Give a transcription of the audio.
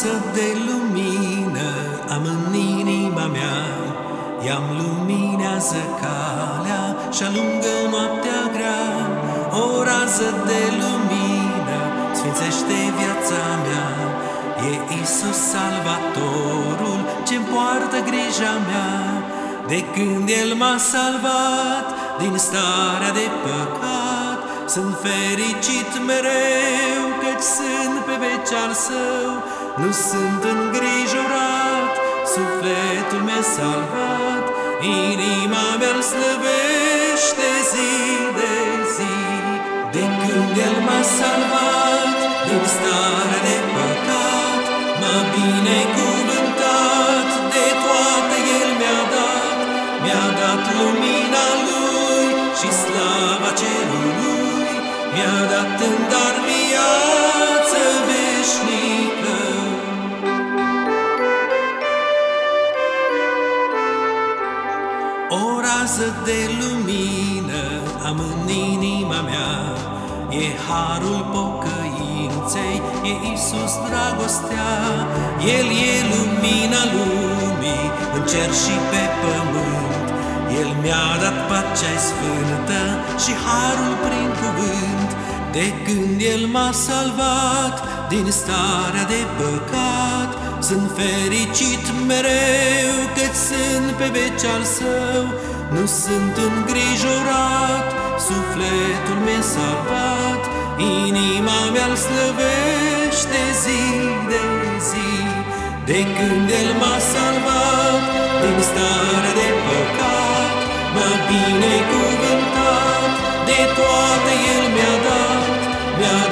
de lumină am în inima mea. I-am luminează calea și alungă noaptea grea. O rază de lumină sfințește viața mea. E Isus Salvatorul ce-mi poartă grija mea. De când El m-a salvat din starea de păcat Sunt fericit mereu căci sunt pe veci al Său Nu sunt îngrijorat, sufletul mi-a salvat Inima mea-L slăvește zi de zi. De când El m-a salvat din starea de păcat M-a binecuvântat, de toate El mi-a dat. Mi-a dat lumina Lui și slava cerului Mi-a dat în dar O rază de lumină am în inima mea. E harul pocăinței, e Isus dragostea. El e lumina lumii, în cer și pe pământ. El mi-a dat pacea sfântă și harul prin cuvânt. De când El m-a salvat din starea de păcat Sunt fericit mereu. că sunt pe veci al Său Nu sunt îngrijorat, sufletul mi-e salvat Inima mea-L slăvește zi de zi. De când El m-a salvat din starea de păcat M-a binecuvântat, de toate El mi-a dat Mi-a dat lumina Lui